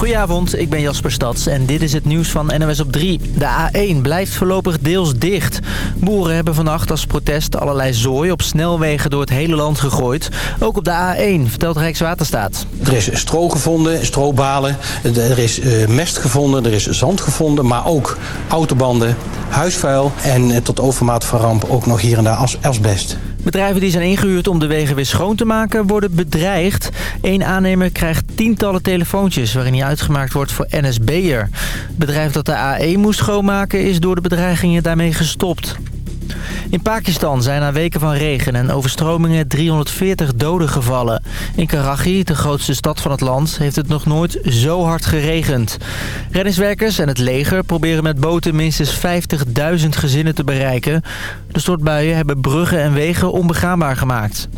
Goedenavond, ik ben Jasper Stads en dit is het nieuws van NOS op 3. De A1 blijft voorlopig deels dicht. Boeren hebben vannacht als protest allerlei zooi op snelwegen door het hele land gegooid. Ook op de A1, vertelt Rijkswaterstaat. Er is stro gevonden, strobalen, er is uh, mest gevonden, er is zand gevonden... maar ook autobanden, huisvuil en tot overmaat van ramp ook nog hier en daar as asbest. Bedrijven die zijn ingehuurd om de wegen weer schoon te maken worden bedreigd. Eén aannemer krijgt tientallen telefoontjes waarin hij uitgemaakt wordt voor NSB'er. Het bedrijf dat de AE moest schoonmaken is door de bedreigingen daarmee gestopt. In Pakistan zijn na weken van regen en overstromingen 340 doden gevallen. In Karachi, de grootste stad van het land, heeft het nog nooit zo hard geregend. Reddingswerkers en het leger proberen met boten minstens 50.000 gezinnen te bereiken. De stortbuien hebben bruggen en wegen onbegaanbaar gemaakt.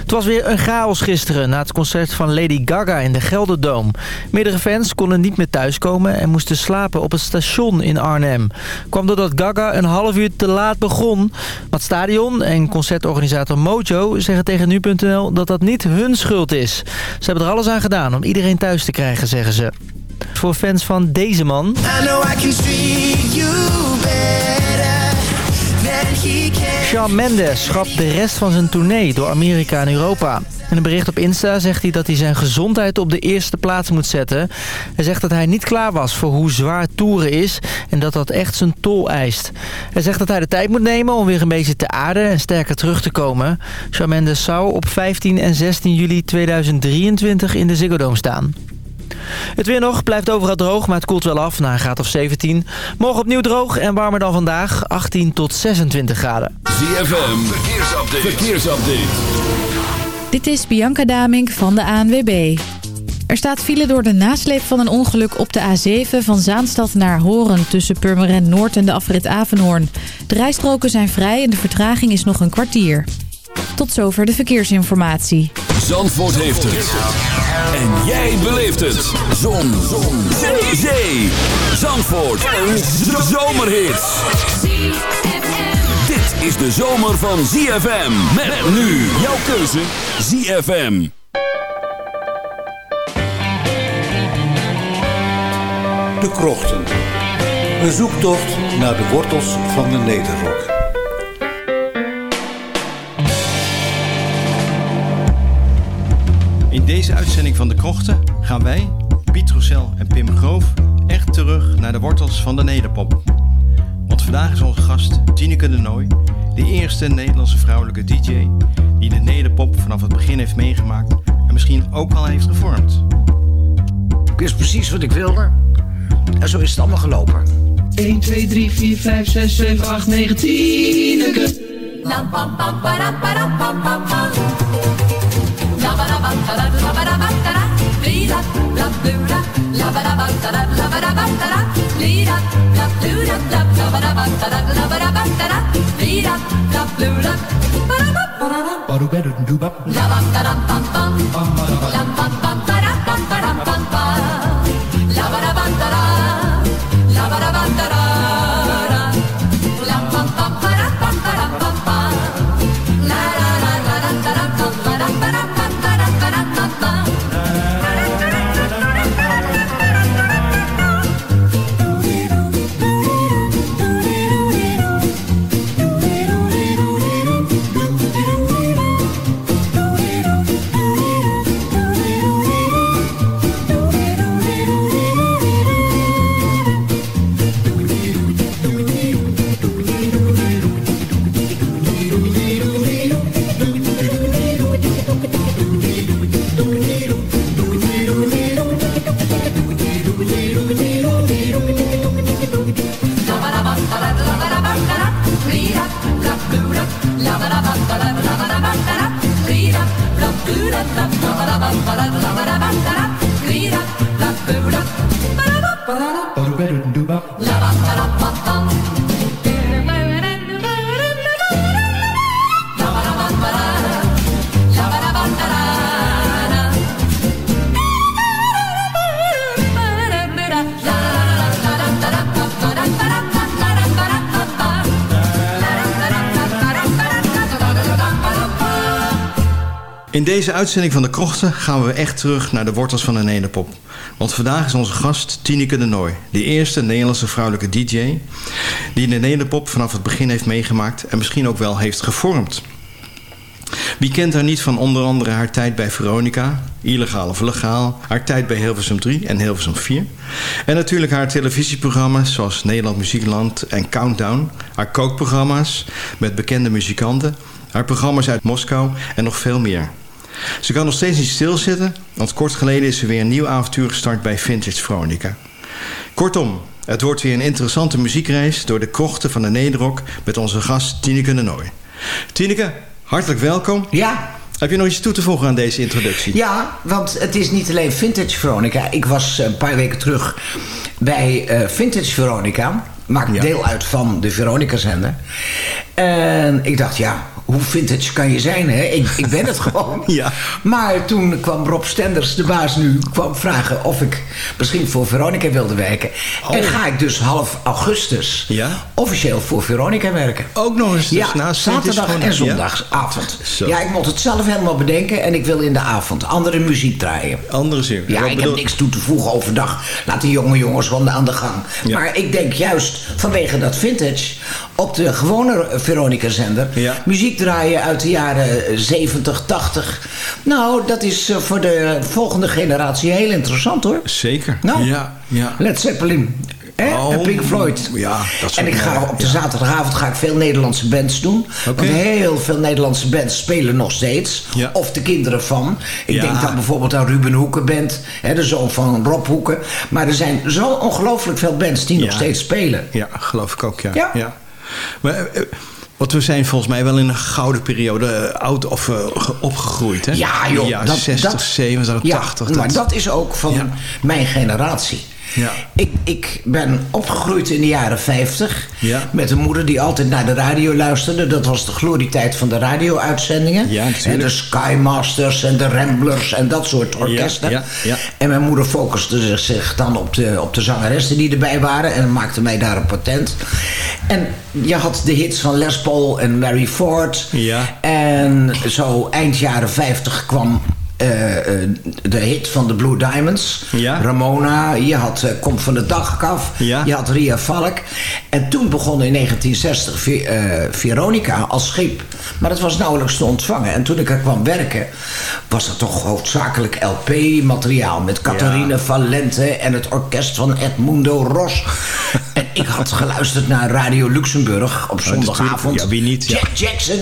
Het was weer een chaos gisteren na het concert van Lady Gaga in de Gelderdoom. Meerdere fans konden niet meer thuiskomen en moesten slapen op het station in Arnhem. Kwam doordat Gaga een half uur te laat begon. Maar het stadion en concertorganisator Mojo zeggen tegen nu.nl dat dat niet hun schuld is. Ze hebben er alles aan gedaan om iedereen thuis te krijgen, zeggen ze. Voor fans van deze man... Shawn Mendes schrapt de rest van zijn tournee door Amerika en Europa. In een bericht op Insta zegt hij dat hij zijn gezondheid op de eerste plaats moet zetten. Hij zegt dat hij niet klaar was voor hoe zwaar toeren is en dat dat echt zijn tol eist. Hij zegt dat hij de tijd moet nemen om weer een beetje te aarden en sterker terug te komen. Shawn Mendes zou op 15 en 16 juli 2023 in de Ziggo Dome staan. Het weer nog, blijft overal droog, maar het koelt wel af naar een graad of 17. Morgen opnieuw droog en warmer dan vandaag, 18 tot 26 graden. ZFM, verkeersupdate. verkeersupdate. Dit is Bianca Damink van de ANWB. Er staat file door de nasleep van een ongeluk op de A7 van Zaanstad naar Horen... tussen Purmerend Noord en de afrit Avenhoorn. De rijstroken zijn vrij en de vertraging is nog een kwartier. Tot zover de verkeersinformatie. Zandvoort heeft het. En jij beleeft het. Zon. Zon. Zee. Zee. Zandvoort. Een zomerhit. Dit is de zomer van ZFM. Met nu jouw keuze ZFM. De Krochten. Een zoektocht naar de wortels van de Nederrok. In deze uitzending van De Krochten gaan wij, Piet Rossel en Pim Groof, echt terug naar de wortels van de nederpop. Want vandaag is onze gast Tineke de Nooi, de eerste Nederlandse vrouwelijke DJ die de nederpop vanaf het begin heeft meegemaakt en misschien ook al heeft gevormd. Ik wist precies wat ik wilde en zo is het allemaal gelopen. 1, 2, 3, 4, 5, 6, 7, 8, 9, 10. La pam pam para deze uitzending van de Krochten gaan we echt terug naar de wortels van de nederpop. Want vandaag is onze gast Tineke de Nooi. De eerste Nederlandse vrouwelijke DJ... die de nederpop vanaf het begin heeft meegemaakt... en misschien ook wel heeft gevormd. Wie kent haar niet van onder andere haar tijd bij Veronica... illegaal of legaal... haar tijd bij Hilversum 3 en Hilversum 4... en natuurlijk haar televisieprogramma's zoals Nederland Muziekland en Countdown... haar kookprogramma's met bekende muzikanten... haar programma's uit Moskou en nog veel meer... Ze kan nog steeds niet stilzitten, want kort geleden is ze weer een nieuw avontuur gestart bij Vintage Veronica. Kortom, het wordt weer een interessante muziekreis door de krochten van de Nederrok met onze gast Tineke de Nooi. Tineke, hartelijk welkom. Ja. Heb je nog iets toe te voegen aan deze introductie? Ja, want het is niet alleen Vintage Veronica. Ik was een paar weken terug bij uh, Vintage Veronica. Maakt Ja. deel uit van de Veronica-zender. En ik dacht, ja, hoe vintage kan je zijn, hè? Ik, ik ben het gewoon. Ja. Maar toen kwam Rob Stenders, de baas nu, kwam vragen of ik misschien voor Veronica wilde werken. En ga ik dus half augustus Ja. officieel voor Veronica werken. Ook nog eens dus Ja, naast zaterdag en Veronica. zondagsavond. Zo. Ja, ik moet het zelf helemaal bedenken en ik wil in de avond andere muziek draaien. Ja. Andere zin. Ja, Wat ik bedoel- heb niks toe te voegen overdag. Laat die jonge jongens gewoon aan de gang. Ja. Maar ik denk juist vanwege dat vintage op de gewone Veronica-zender... Ja. muziek draaien uit de jaren 70, 80. Nou, dat is eh, voor de volgende generatie heel interessant hoor. Zeker. Nou, Ja, ja. Led Zeppelin. Hè? Oh, en Pink Floyd. ja, dat en ik ga op de ja. zaterdagavond ga ik veel Nederlandse bands doen. Oké. Want heel veel Nederlandse bands spelen nog steeds. Ja. Of de kinderen van. Ik Ja. denk dan bijvoorbeeld aan Ruben Hoeken band. Hè, de zoon van Rob Hoeken. Maar er zijn zo ongelooflijk veel bands die nog steeds spelen. Ja, geloof ik ook, ja. Ja. Maar, eh, want we zijn volgens mij wel in een gouden periode eh, oud of ge- opgegroeid, hè? Ja, joh. Ja, dat, 60, dat, 70, ja, 80. Maar dat is ook van Ja. mijn generatie. Ja. Ik, ik ben opgegroeid in de jaren 50 Ja. met een moeder die altijd naar de radio luisterde. Dat was de glorietijd van de radio-uitzendingen. Ja, en de Skymasters en de Ramblers en dat soort orkesten. Ja, ja, ja. En mijn moeder focuste zich- dan op de, op de zangeressen die erbij waren en maakte mij daar een patent. En je had de hits van Les Paul en Mary Ford. Ja. En zo eind jaren 50 kwam de hit van de Blue Diamonds. Ja. Ramona. Je had eh, Kom van de dag af. Ja. Je had Ria Valk. En toen begon in 1960 Ve- eh, Veronica als schip. Maar dat was nauwelijks te ontvangen. En toen ik er kwam werken, was dat toch hoofdzakelijk LP-materiaal. Met Catharine Valente en het orkest van Edmundo Ros. Ik had geluisterd naar Radio Luxemburg op zondagavond. natuurlijk. Ja, wie niet, ja. Jack Jackson.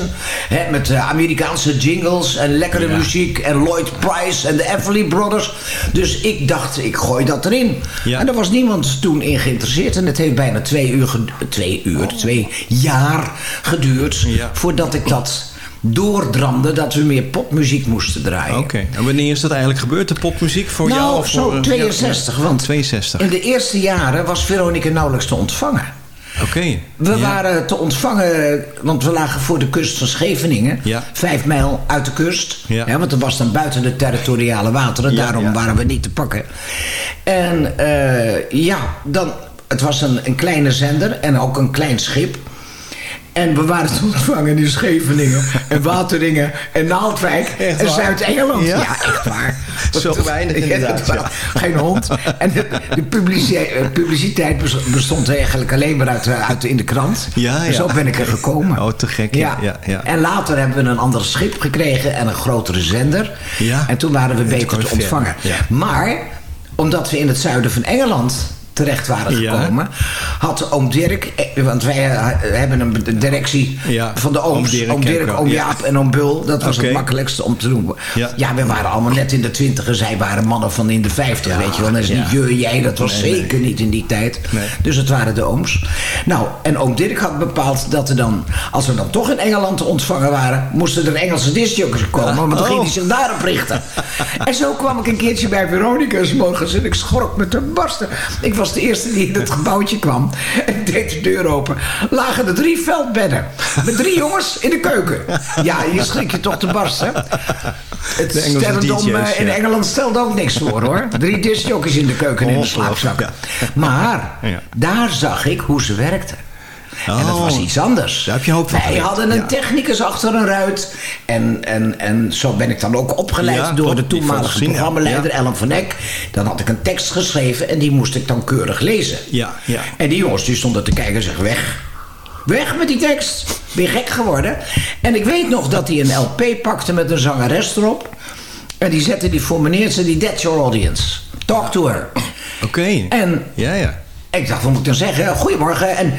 Hè, met eh, Amerikaanse jingles en lekkere Ja. muziek. En Lloyd Price en de Everly Brothers. Dus ik dacht, ik gooi dat erin. En daar was niemand toen in geïnteresseerd. En het heeft bijna twee uur, twee, uur twee jaar geduurd... Voordat ik dat doordramde dat we meer popmuziek moesten draaien. Oké. En wanneer is dat eigenlijk gebeurd, de popmuziek voor nou, jou? Of zo voor, eh, 62. ja, want 62. in de eerste jaren was Veronica nauwelijks te ontvangen. Oké. We Ja. waren te ontvangen, want we lagen voor de kust van Scheveningen. Ja. Vijf mijl uit de kust. Ja. Want dat was dan buiten de territoriale wateren. Ja, daarom waren we niet te pakken. En eh, ja, dan, het was een, een kleine zender en ook een klein schip. En we waren te ontvangen in Scheveningen en Wateringen en Naaldwijk en? Zuid-Engeland. Ja? Ja? echt waar. Zo weinig inderdaad, ja. Geen hond. En de, de publici- publiciteit bes- bestond eigenlijk alleen maar uit, eh, uit in de krant. Ja, ja. zo ben ik er gekomen. Oh, te gek, ja, ja. En later hebben we een ander schip gekregen en een grotere zender. Ja. En toen waren we beter te ontvangen. ja. Maar omdat we in het zuiden van Engeland terecht waren Ja. gekomen... had oom Dirk... eh, want wij eh, hebben een directie Ja, van de ooms. oom Dirk oom Dirk. Jaap en oom Bul. Dat was het makkelijkste om te doen. Ja. We waren allemaal net in de twintig. Zij waren mannen van in de vijftig, weet je wel. Dat is niet je, jij. Dat was Nee, zeker niet in die tijd. Nee. Dus het waren de ooms. Nou, en oom Dirk had bepaald dat er dan... als we dan toch in Engeland te ontvangen waren... moesten er Engelse discjokers komen. Want dan Oh. ging hij zich daarop richten. en zo kwam ik een keertje bij Veronica's morgens... en ik schrok me te barsten. Ik was de eerste die in het gebouwtje kwam. En deed de deur open. Lagen er drie veldbedden. Met drie jongens in de keuken. Ja, je schrik je toch te barsten. Het sterrendom eh, in. Engeland stelde ook niks voor, hoor. Drie discjockeys in de keuken en in de slaapzak. ja. Maar daar zag ik hoe ze werkten. Oh. En dat was iets anders. Daar heb je hoop van Wij hadden een technicus achter een ruit. En, en, en zo ben ik dan ook opgeleid door de toenmalige zien, programmaleider. Ellen van Eck. Dan had ik een tekst geschreven en die moest ik dan keurig lezen. Ja, ja. En die jongens die stonden te kijken en zeggen weg. Weg met die tekst. Ben gek geworden? En ik weet nog dat hij een LP pakte met een zangeres erop. En die zette die voor meneer, zei die that's your audience. Talk to her. Oké. En Ja, ja. ik dacht, wat moet ik dan zeggen? Goedemorgen. En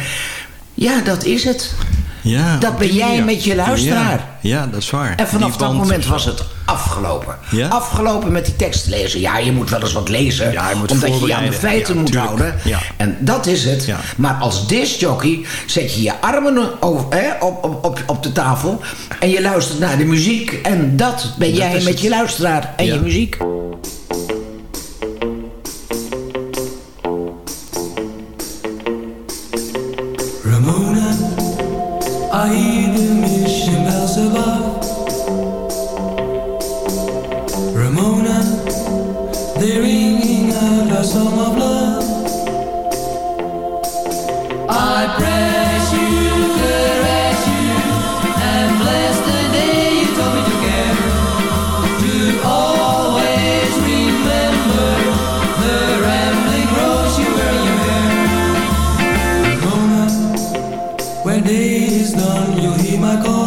ja, dat is het. ja Dat ben jij manier. met je luisteraar. Ja, ja, dat is waar. En vanaf dat moment was het afgelopen. Ja? Afgelopen met die tekst lezen. Ja, je moet wel eens wat lezen. Ja, je moet omdat je je aan de feiten moet tuurlijk. houden. En dat is het. Maar als discjockey zet je je armen over, hè, op, op, op, op de tafel. En je luistert naar de muziek. En dat ben jij met het. je luisteraar en je muziek. I go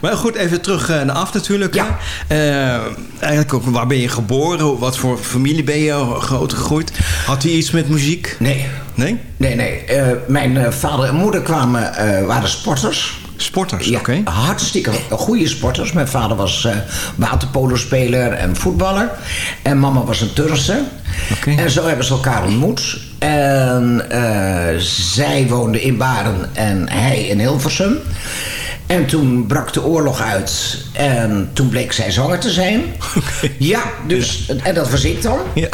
Maar goed, even terug eh, naar af natuurlijk. Ja. Eh, eigenlijk ook, waar ben je geboren? Wat voor familie ben je groot gegroeid? Had hij iets met muziek? Nee, Nee? nee, nee. Eh, mijn vader en moeder kwamen, waren sporters. Sporters, Ja, oké. hartstikke goede sporters. Mijn vader was eh waterpolospeler en voetballer. En mama was een Turkse. Oké. En zo hebben ze elkaar ontmoet. En zij woonde in Baren en hij in Hilversum. En toen brak de oorlog uit. En toen bleek zij zanger te zijn. Ja, dus, en dat was ik dan. Ja.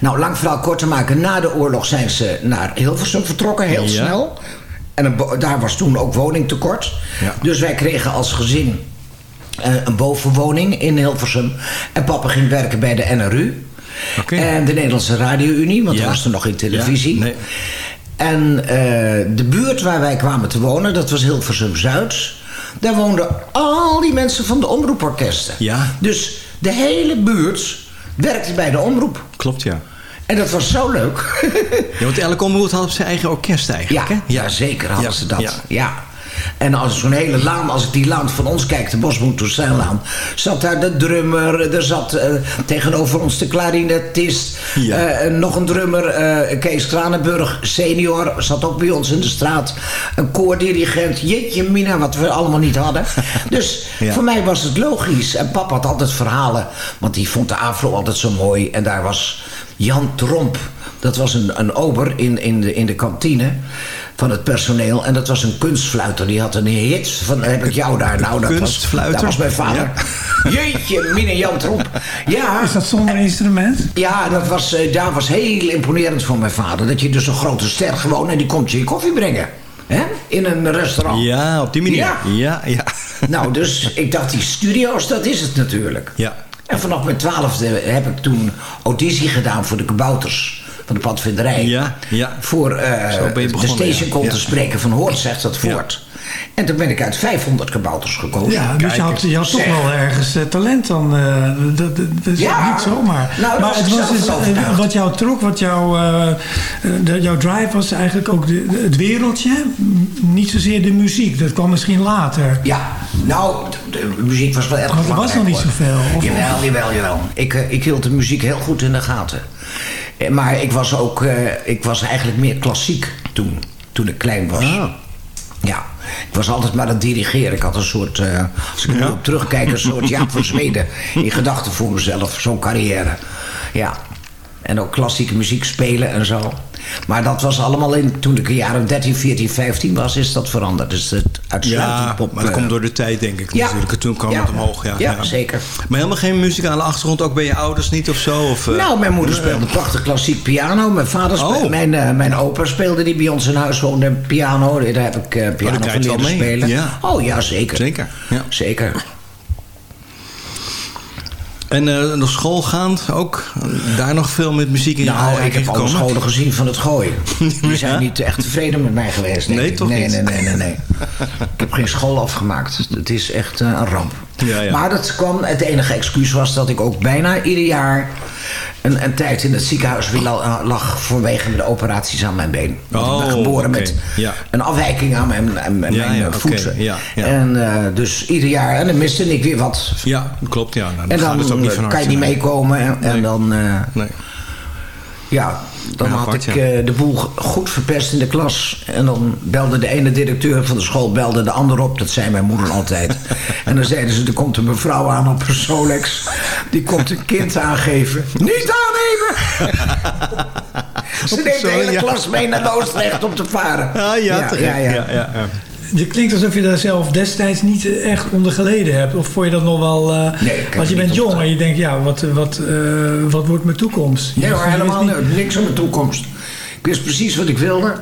Nou, lang verhaal kort te maken. Na de oorlog zijn ze naar Hilversum vertrokken, heel Ja. snel. En een daar was toen ook woningtekort. Ja. Dus wij kregen als gezin eh, een bovenwoning in Hilversum. En papa ging werken bij de NRU. En de Nederlandse Radio-Unie, want Ja. er was er nog geen televisie. Nee. En eh, de buurt waar wij kwamen te wonen, dat was Hilversum-Zuid. Daar woonden al die mensen van de omroeporkesten. Ja. Dus de hele buurt werkte bij de omroep. Klopt, ja. En dat was zo leuk. ja want elke omroep had zijn eigen orkest eigenlijk, ja, hè? ja, zeker hadden Ja, ze dat. ja. Ja. En als zo'n hele laan, als ik die laan van ons kijk, de Bosboen Toussaintlaan, zat daar de drummer, er zat eh, tegenover ons de klarinetist, Ja. eh, nog een drummer, eh, Kees Kranenburg senior, zat ook bij ons in de straat. Een koordirigent, jeetje mina, wat we allemaal niet hadden. Dus Ja. voor mij was het logisch. En papa had altijd verhalen, want die vond de afro altijd zo mooi. En daar was Jan Tromp, dat was een, een ober in, in, de, in de kantine van het personeel. En dat was een kunstfluiter. Die had een hit van, heb ik jou daar. Nou, dat was, dat was mijn vader. Jeetje, mine Jan Tromp. Ja, Is dat zonder instrument? ja, dat was, eh, daar was heel imponerend voor mijn vader. Dat je dus een grote ster gewoon en die komt je je koffie brengen. hè? In een restaurant. Ja, op die manier. Ja. Ja, ja. Nou, dus ik dacht, die studio's, dat is het natuurlijk. Ja. En vanaf mijn twaalfde heb ik toen auditie gedaan voor de kabouters van de padvinderij. Ja, ja. Voor eh, je de stationcon ja. te spreken van Hoort, zegt dat voort. En toen ben ik uit 500 kabouters gekozen. Ja, dus je had, je had toch wel ergens eh, talent dan. eh, dat, dat, dat is Ja. niet zomaar. Nou, maar was het was dus, wat jou trok, wat jou, de- jouw drive was eigenlijk ook de, de- het wereldje. Niet zozeer de muziek, dat kwam misschien later. Ja, nou, de, de muziek was wel erg Want er was nog niet zoveel. Of- Jawel, jawel, jawel. Ik, ik hield de muziek heel goed in de gaten. Eh, Maar ik was ook, eh, ik was eigenlijk meer klassiek toen, toen ik klein was. Ah. Ja, ik was altijd maar aan het dirigeren. Ik had een soort, eh, als ik nu op terugkijk, een soort Jaap van Zweden in gedachten voor mezelf. Zo'n carrière. Ja. En ook klassieke muziek spelen en zo. Maar dat was allemaal in, toen ik een jaar of 13, 14, 15 was, is dat veranderd. Dus het uitsluitend Ja, pop. maar dat eh, komt door de tijd, denk ik. Ja. Natuurlijk. Toen kwam Ja. het omhoog. Ja, Ja, zeker. Maar helemaal geen muzikale achtergrond, ook bij je ouders niet of zo? Of, eh, Nou, mijn moeder speelde prachtig klassiek piano. Mijn vader speelde, Oh. mijn, eh, mijn opa speelde die bij ons in huis woonde piano. Daar heb ik piano Oh, van leren spelen. Ja. Oh ja, zeker. Zeker, ja. Zeker. En eh nog schoolgaand ook? Daar nog veel met muziek in Nou, ik heb alle scholen gezien van het gooien. Die zijn niet echt tevreden met mij geweest. denk Nee, ik. toch nee, niet? Nee, nee, nee, nee. ik heb geen school afgemaakt. Het is echt eh, een ramp. Ja, ja. Maar dat kwam, het enige excuus was dat ik ook bijna ieder jaar een, een tijd in het ziekenhuis lag vanwege de operaties aan mijn been. Want ik ben Oh, geboren met Ja. een afwijking aan mijn, aan mijn Ja, eh, voeten. En eh, dus ieder jaar, en dan miste ik weer wat. Ja, klopt. Ja. Nou, dan En dan het ook niet van kan je niet meekomen en, dan... eh, Nee. Ja, dan Ja, had apart, ik ja. eh, de boel goed verpest in de klas. En dan belde de ene directeur van de school belde de ander op. Dat zei mijn moeder altijd. en dan zeiden ze, er komt een mevrouw aan op een Solex. Die komt een kind aangeven. Niet aannemen! ze neemt de hele klas mee naar Loosdrecht om te varen. Ah, ja, ja, ja. Ja, ja, ja. Je klinkt alsof je daar zelf destijds niet eh, echt onder geleden hebt. Of vond je dat nog wel... Nee, heb want je bent jong en je denkt, ja, wat, wat, eh, wat wordt mijn toekomst? Nee hoor, je helemaal niet. niks aan de toekomst. Ik wist precies wat ik wilde.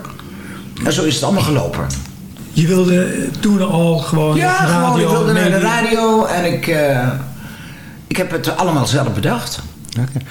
En zo is het allemaal gelopen. Je wilde toen al gewoon Ja, radio... gewoon, ik wilde naar de radio en ik, ik heb het allemaal zelf bedacht. But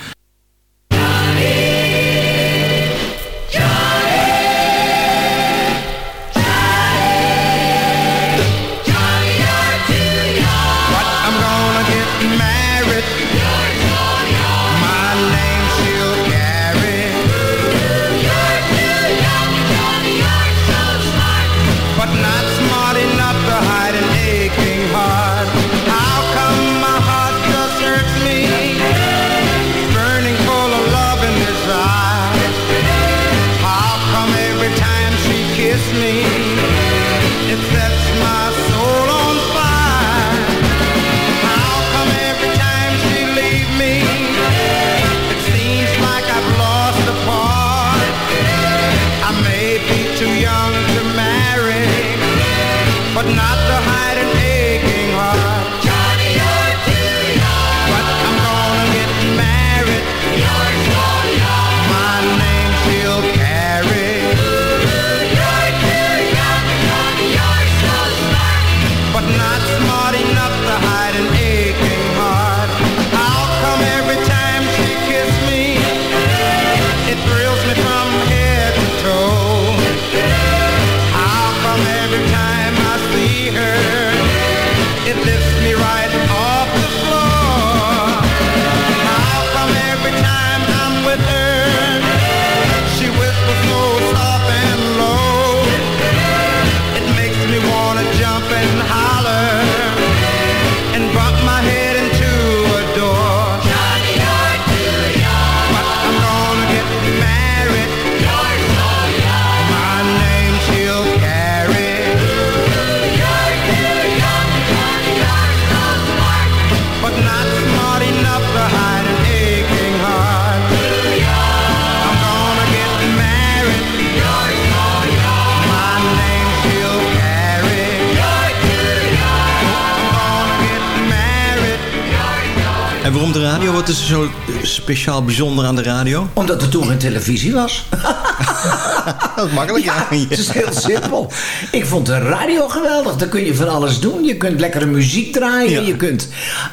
speciaal bijzonder aan de radio? Omdat er toen geen televisie was. Dat is makkelijk, ja. Het is heel simpel. Ik vond de radio geweldig. Daar kun je van alles doen. Je kunt lekkere muziek draaien. Ja. Je kunt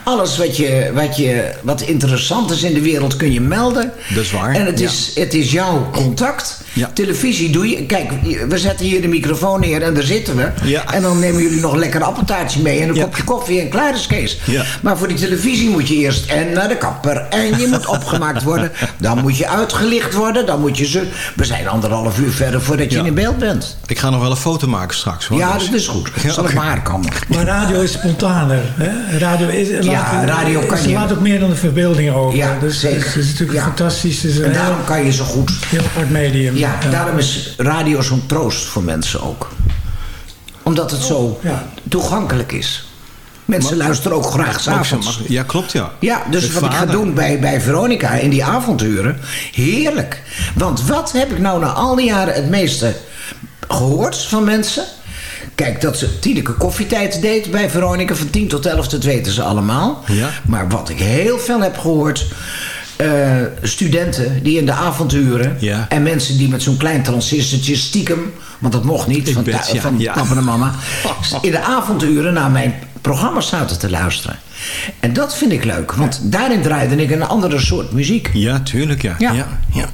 alles wat, je, wat, je, wat interessant is in de wereld kun je melden. Dat is waar, En het, ja. is, het is jouw contact. Ja. Televisie doe je... Kijk, we zetten hier de microfoon neer en daar zitten we. Ja. En dan nemen jullie nog een lekker appeltaartje mee en een Ja. kopje koffie en klaar is Kees. Ja. Maar voor die televisie moet je eerst en naar de kapper. En je moet opgemaakt worden. Dan moet je uitgelicht worden. Dan moet je ze... We zijn anderhalf uur verder voordat je Ja. in beeld bent. Ik ga nog wel een foto maken straks. Hoor. Ja, Dus- dat is goed. Ja, Zal ik maar komen. Maar radio is spontaner. Hè? Radio is, laat, radio kan ze je- laat ook meer dan de verbeelding over. Ja, dus zeker. Het is natuurlijk Ja. fantastisch. Is een En daarom kan je zo goed... heel apart medium. Ja, daarom is radio zo'n troost voor mensen ook. Omdat het zo toegankelijk is. Mensen luisteren ook graag s'avonds. Ja, klopt ja. Ja, dus wat ik ga doen bij, bij Veronica in die avonturen, heerlijk. Want wat heb ik nou na al die jaren het meeste gehoord van mensen? Kijk, dat ze Tineke koffietijd deed bij Veronica van 10 tot 11, dat weten ze allemaal. Ja. Maar wat ik heel veel heb gehoord... eh, studenten die in de avonturen... Ja. en mensen die met zo'n klein transistortje stiekem... want dat mocht niet Ik van, ja, van ja. papa en mama... in de avonturen naar mijn programma's zaten te luisteren. En dat vind ik leuk, want daarin draaide ik een andere soort muziek. Ja, tuurlijk ja. Ja. Ja. ja.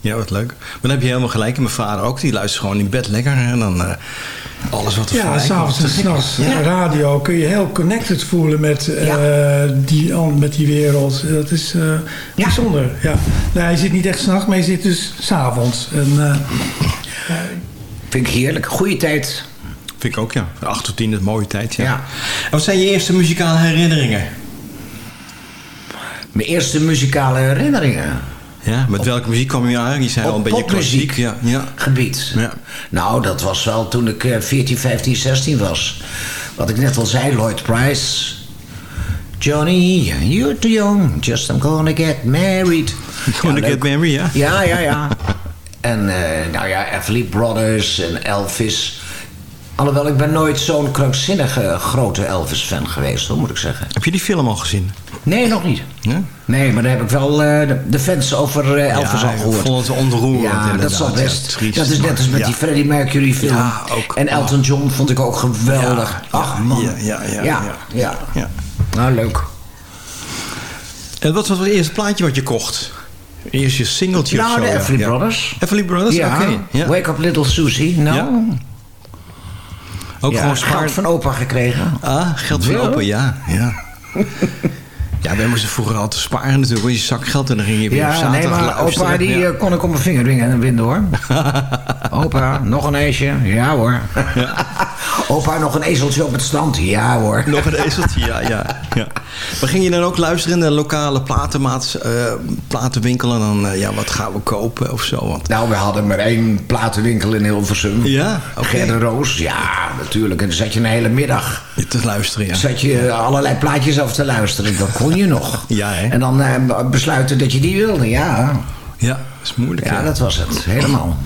Ja, wat leuk. Maar dan heb je helemaal gelijk. En mijn vader ook. Die luistert gewoon in bed lekker. En dan eh, alles wat er Ja, s'avonds en s'nachts. Ja. Radio kun je heel connected voelen met, eh, Ja. die, met die wereld. Dat is eh, Ja. bijzonder. Ja. Nou, je zit niet echt s'nachts, maar je zit dus s'avonds. En, eh, Vind ik heerlijk. Goeie tijd. Vind ik ook, ja. 8 tot 10 is een mooie tijd, ja. Ja. En wat zijn je eerste muzikale herinneringen? Mijn eerste muzikale herinneringen. Ja, met welke muziek kwam je aan? Je zei al een beetje klassiek. Ja, ja. Gebied. Ja. Nou, dat was wel toen ik eh, 14, 15, 16 was. Wat ik net al zei, Lloyd Price. Johnny, you're too young. Just I'm gonna get married. Gonna Ja, get married, ja. Ja, ja, ja. En eh, nou ja, Everly Brothers en Elvis. Alhoewel, ik ben nooit zo'n krankzinnige grote Elvis-fan geweest, hoor, moet ik zeggen. Heb je die film al gezien? Nee, nog niet. Ja? Nee, maar daar heb ik wel eh, de, de fans over eh, Elvis Ja, al ik gehoord. vond het ontroerend, Ja, dat inderdaad. zal best. Ja, triest, dat is net als met die ja. Freddie Mercury film. Ja, ook. En Elton John vond ik ook geweldig. Ja, Ach ja, man. ja, ja, ja, ja, ja. ja. Ja. Nou, leuk. En wat was het eerste plaatje wat je kocht? Eerst je singeltje Nou, of zo? de ja. Everly Ja. Brothers. Everly Brothers, ja. oké. Ja. Wake Up Little Susie. Nou, Ja. Ook ja, gewoon spaar... geld van opa gekregen. Ah, geld Ja. open, ja. Ja. ja, wij moesten vroeger altijd sparen natuurlijk. Want je zak geld en dan ging je weer op Ja, nee, zaterdag maar luisteren. opa die eh, kon ik op mijn vinger dwingen en winnen hoor. opa, nog een ijsje? Ja hoor. opa, nog een ezeltje op het strand? Ja hoor. Nog een ezeltje, ja, ja, ja. Maar ging je dan ook luisteren in de lokale platenmaats, eh, platenwinkel en dan, eh, ja, wat gaan we kopen of zo? Want, Nou, we hadden maar één platenwinkel in Hilversum. Ja, oké. Gerda Roos, ja, natuurlijk. En dan zat je een hele middag. te luisteren, ja. Zat je allerlei plaatjes af te luisteren. Dat kon je nog. Ja, hè? En dan eh, besluiten dat je die wilde, ja. Ja, dat is moeilijk. Ja, dat was het. Helemaal.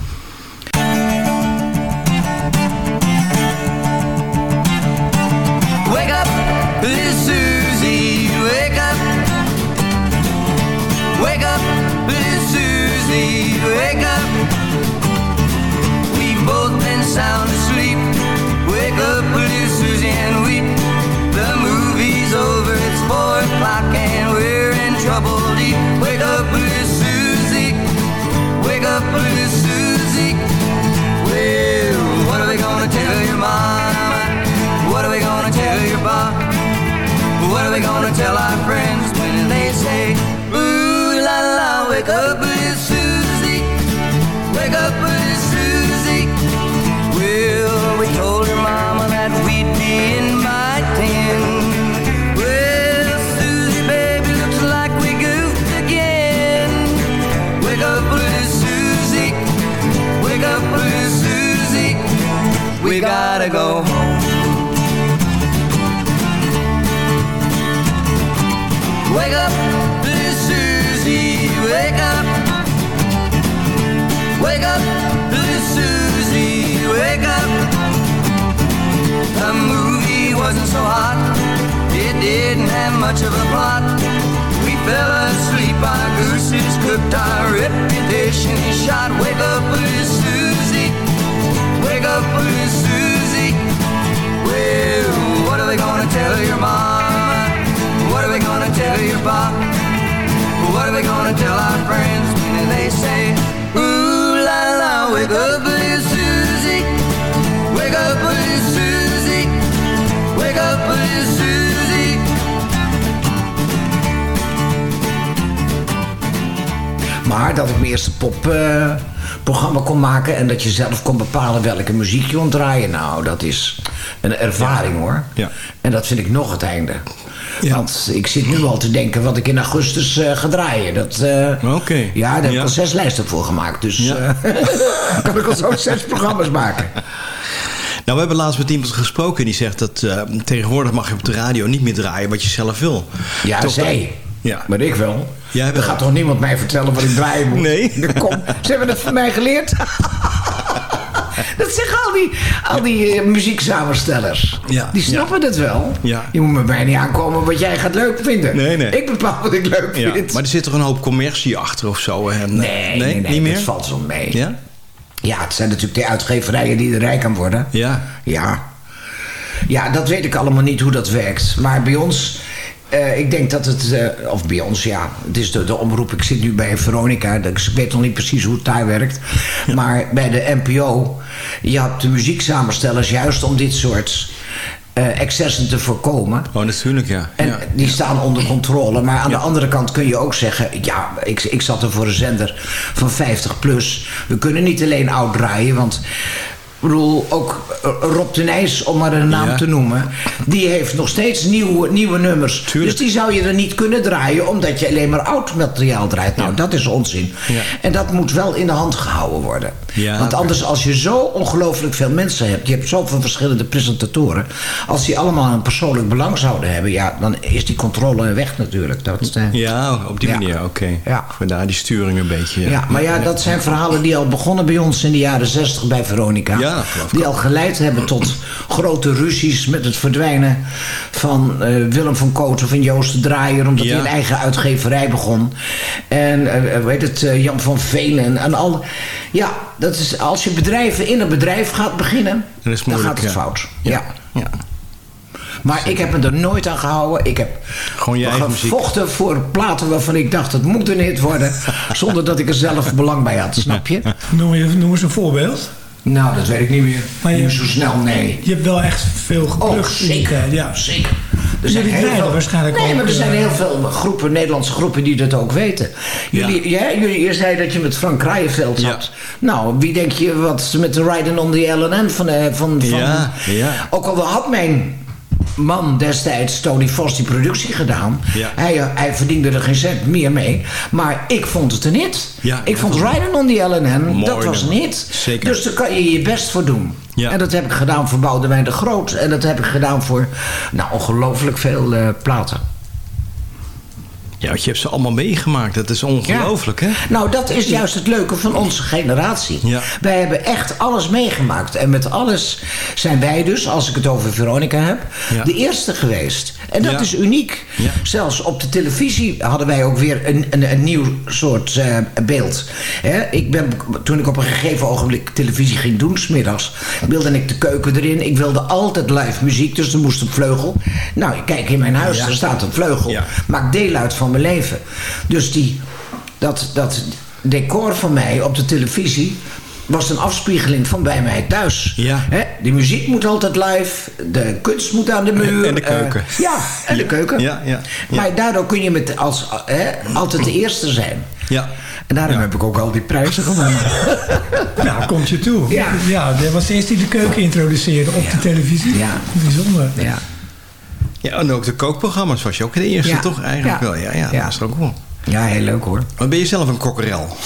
Up, Susie. Well, what are we gonna tell your mama? What are gonna tell your? What are gonna tell our friends when they say, Ooh la la, wake up, Susie, wake up, little wasn't so hot, it didn't have much of a plot. We fell asleep, our goose is cooked, our reputation shot. Wake up, little Susie, wake up, little Susie. Well, what are they gonna tell your mama? What are they gonna tell your pop? What are they gonna tell our friends when they say, Ooh la la, wake up, little Susie, Maar dat ik mijn eerste popprogramma kon maken... en dat je zelf kon bepalen welke muziek je ontdraaien... nou, dat is een ervaring hoor. Ja. En dat vind ik nog het einde. Want ik zit nu al te denken wat ik in augustus eh, ga draaien. Dat, eh, Oké. Ja, daar heb ik Ja. al zes lijsten voor gemaakt. Dus Ja. eh, kan ik al zo zes programma's maken. Nou, we hebben laatst met iemand gesproken en die zegt dat tegenwoordig mag je op de radio niet meer draaien wat je zelf wil. Ja, Toch zij. Ja. Maar ik wel. Jij Er gaat toch niemand mij vertellen wat ik draaien moet? Nee. Kom, ze hebben dat van mij geleerd. dat zeggen al die, al die eh, muzieksamenstellers. Ja. Die snappen het wel. Ja. Je moet met mij niet aankomen wat jij gaat leuk vinden. Nee, nee. Ik bepaal wat ik leuk Ja, vind. maar er zit toch een hoop commercie achter of zo? En, eh, Nee, nee, nee, niet meer? dat valt zo mee. Ja? Ja, het zijn natuurlijk de uitgeverijen die er rijk aan worden. Ja. Ja. Ja, dat weet ik allemaal niet hoe dat werkt. Maar bij ons, eh, ik denk dat het, eh, of bij ons, ja, het is de, de omroep. Ik zit nu bij Veronica, dus ik weet nog niet precies hoe het daar werkt. Maar bij de NPO, je had de muzieksamenstellers juist om dit soort eh, excessen te voorkomen. Oh, natuurlijk, ja. En ja. die staan onder controle. Maar aan de andere kant kun je ook zeggen... ja, ik, ik zat er voor een zender van 50 plus. We kunnen niet alleen oud draaien, want... Bedoel, ook eh, Rob de Nijs, om maar een naam Ja. te noemen... die heeft nog steeds nieuwe, nieuwe nummers. Tuurlijk. Dus die zou je er niet kunnen draaien... omdat je alleen maar oud materiaal draait. Nou, dat is onzin. Ja. En dat moet wel in de hand gehouden worden. Want anders, als je zo ongelooflijk veel mensen hebt... je hebt zoveel verschillende presentatoren... als die allemaal een persoonlijk belang zouden hebben... ja, dan is die controle weg natuurlijk. Dat, eh, Ja, op die manier, oké. Ja. Vandaar die sturing een beetje. Ja, maar ja, dat zijn verhalen die al begonnen bij ons in de jaren 60 bij Veronica. Ja, die al geleid hebben tot grote ruzies met het verdwijnen van eh, Willem van Kooten van Joost de Draaier. Omdat Ja. hij een eigen uitgeverij begon. En eh, eh, hoe heet het, eh, Jan van Veen en, en al. Ja, dat is, als je bedrijven in een bedrijf gaat beginnen, dan gaat het ja. fout. Ja. Ja. Maar ik heb me er nooit aan gehouden. Ik heb Gewoon je eigen muziek. gevochten voor platen waarvan ik dacht het moet een hit worden. zonder dat ik er zelf belang bij had, snap je? Noem, je, noem eens een voorbeeld. Nou, dat weet ik niet meer. Maar je- niet zo snel, nee. Je hebt wel echt veel Oh, geplukt die zeker. Ja. Zeker. Er Jullie heel veel- waarschijnlijk Nee, ook, maar er zijn eh, heel veel groepen, Nederlandse groepen die dat ook weten. Jullie, ja. jullie, je zei dat je met Frank Kraaienveld Ja. zat. Nou, wie denk je wat met de Riding on the LNN van... eh, van, van Ja, ja. Ook al had mijn man destijds, Tony Vos, die productie gedaan. Ja. Hij, hij verdiende er geen cent meer mee. Maar ik vond het een hit. Ja, ik vond Riding on the LNN, dat was een nummer. hit. Zeker. Dus daar kan je je best voor doen. Ja. En dat heb ik gedaan voor Boudewijn de Groot. En dat heb ik gedaan voor nou, ongelooflijk veel eh, platen. Ja, want je hebt ze allemaal meegemaakt. Dat is ongelooflijk, hè? Nou, dat is juist het leuke van onze generatie. Ja. Wij hebben echt alles meegemaakt. En met alles zijn wij dus, als ik het over Veronica heb, Ja. de eerste geweest. En dat is uniek. Ja. Zelfs op de televisie hadden wij ook weer een, een, een nieuw soort eh, beeld. Hè, ik ben, toen ik op een gegeven ogenblik televisie ging doen, smiddags, wilde ik de keuken erin. Ik wilde altijd live muziek, dus er moest een vleugel. Nou, kijk in mijn huis, er staat een vleugel. Ja. Maakt deel uit van mijn leven. Dus die, dat, dat decor van mij op de televisie was een afspiegeling van bij mij thuis. Ja. Hè, de muziek moet altijd live, de kunst moet aan de muur. En de keuken. eh, ja, en de keuken. Ja, ja, ja. Maar daardoor kun je met als, hè, altijd de eerste zijn. Ja. En daarom heb ik ook al die prijzen gewonnen. Nou, komt je toe. Ja. ja, dat was de eerste die de keuken introduceerde op de televisie. Ja. Bijzonder. ja. Ja, en ook de kookprogramma's was je ook de eerste, Ja. toch? Eigenlijk Ja. wel. Ja, ja, Ja. dat is ook wel. ja, heel leuk hoor. Maar ben je zelf een kokkerel?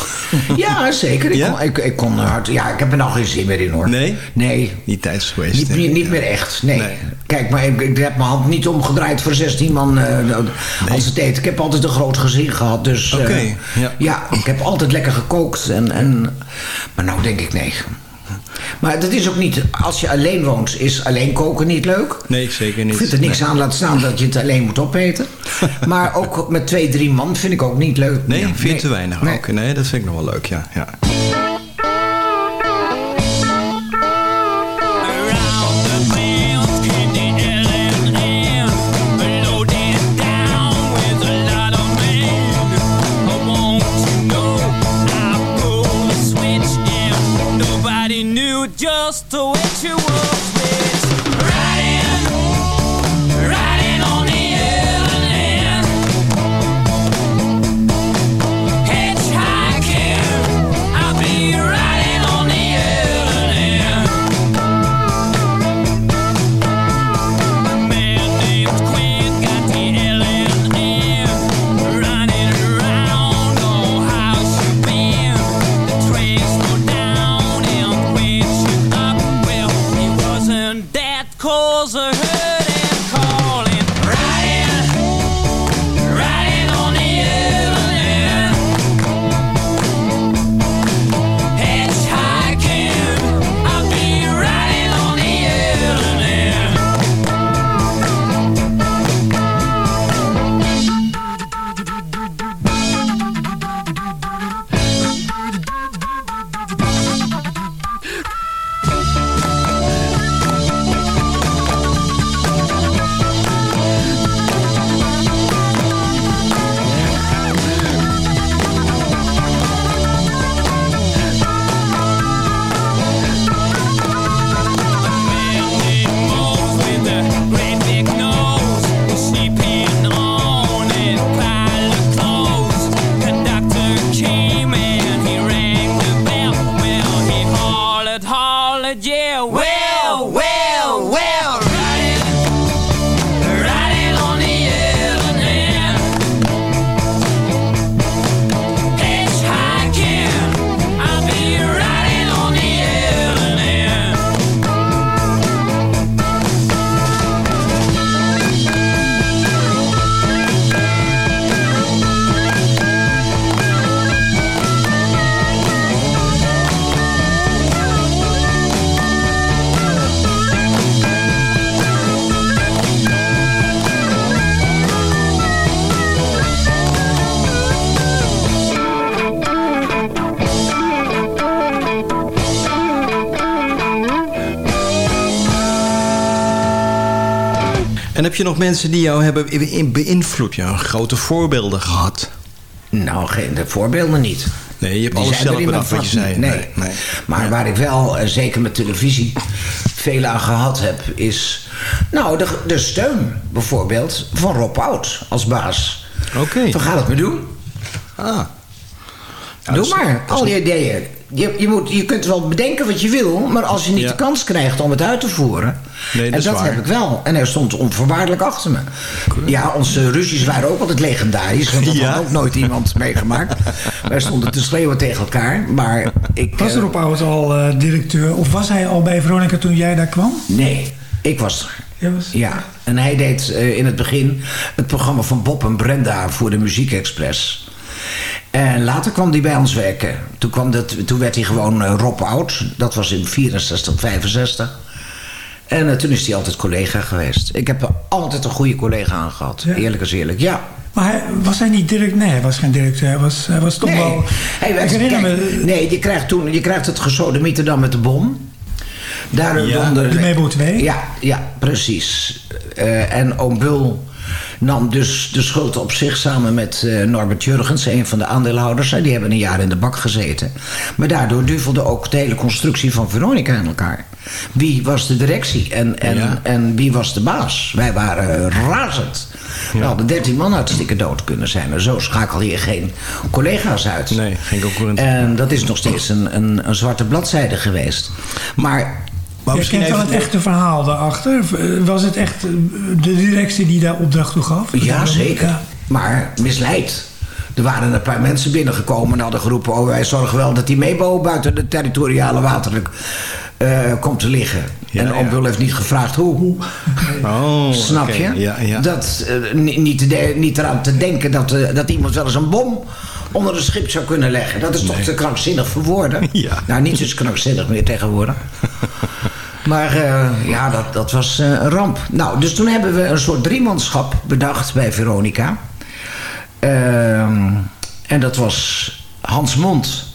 Ja, zeker. Ik, Ja? Kon, ik, ik kon hard. Ja, ik heb er nog geen zin meer in hoor. Nee? Nee. Niet tijdens geweest. Niet, niet, niet Ja. meer echt, nee. Nee. Kijk, maar ik, ik heb mijn hand niet omgedraaid voor 16 man eh, als het eet. Ik heb altijd een groot gezin gehad, dus... eh, Oké, ja. ik heb altijd lekker gekookt. En, en, maar nou denk ik nee. Maar dat is ook niet... Als je alleen woont, is alleen koken niet leuk. Nee, zeker niet. Ik vind er niks Nee. aan laten staan dat je het alleen moet opeten. maar ook met twee, drie man vind ik ook niet leuk. Nee, Ja, vind je te weinig Nee. ook? Nee, dat vind ik nog wel leuk, ja. ja. Je nog mensen die jou hebben beïnvloed? Ja, grote voorbeelden gehad? Nou, geen voorbeelden niet. Nee, je hebt Die alles zelf bedacht wat je zei. niet. Nee. Maar waar ik wel, eh, zeker met televisie, veel aan gehad heb, is... Nou, de, de steun bijvoorbeeld van Rob Oud als baas. Oké. Van ga het maar doen. Ah. Doe maar, al je ideeën. Je, je, moet, je kunt wel bedenken wat je wil, maar als je niet Ja. de kans krijgt om het uit te voeren. Nee, dat en is dat waar. heb ik wel. En hij stond onvoorwaardelijk achter me. Ja, onze ruzies waren ook altijd legendarisch. Want dat Ja. had ook nooit iemand meegemaakt. Wij stonden te schreeuwen tegen elkaar. Maar ik. Was eh, er op oud al eh, directeur? Of was hij al bij Veronica toen jij daar kwam? Nee, ik was er. Was- Ja, en hij deed eh, in het begin het programma van Bob en Brenda voor de Muziek Express. En later kwam hij bij ons werken. Toen, kwam dat, toen werd hij gewoon eh, Rob Oud. Dat was in 64, 65. En eh, toen is hij altijd collega geweest. Ik heb er altijd een goede collega aan gehad. Ja. Eerlijk is eerlijk, ja. Maar hij, was hij niet directeur? Nee, hij was geen directeur. Hij was, hij was toch nee, wel... hij werd, ik herinner kijk, me... nee je, krijgt toen, je krijgt het gesodemieter dan met de bom. Ja, de Mabel 2. Ja, ja precies. Eh, en oom Bul nam dus de schuld op zich samen met eh, Norbert Jurgens, een van de aandeelhouders. En die hebben een jaar in de bak gezeten. Maar daardoor duvelde ook de hele constructie van Veronica in elkaar. Wie was de directie en, en, Ja. en wie was de baas? Wij waren razend. We hadden dertien man hartstikke dood kunnen zijn. En zo schakel je geen collega's uit. Nee, geen concurrentie. En dat is nog steeds een, een, een zwarte bladzijde geweest. Maar Maar Je misschien kent wel het echte verhaal daarachter. Eh, Was het echt eh, de directie die daar opdracht toe gaf? Ja, zeker. Ja. Maar misleid. Er waren een paar mensen binnengekomen en hadden geroepen... oh, wij zorgen wel dat die Mebo buiten de territoriale wateren eh, komt te liggen. Ja, en Bul heeft niet gevraagd hoe. Oh, Snap je? Ja, ja. Dat, ni- niet, te de- niet eraan te denken dat, eh, dat iemand wel eens een bom onder een schip zou kunnen leggen. Dat is toch te krankzinnig voor woorden? Ja. Nou, niet eens krankzinnig meer tegenwoordig. Maar eh, ja, dat, dat was eh, een ramp. Nou, dus toen hebben we een soort driemanschap bedacht bij Veronica. Ehm, en dat was Hans Mond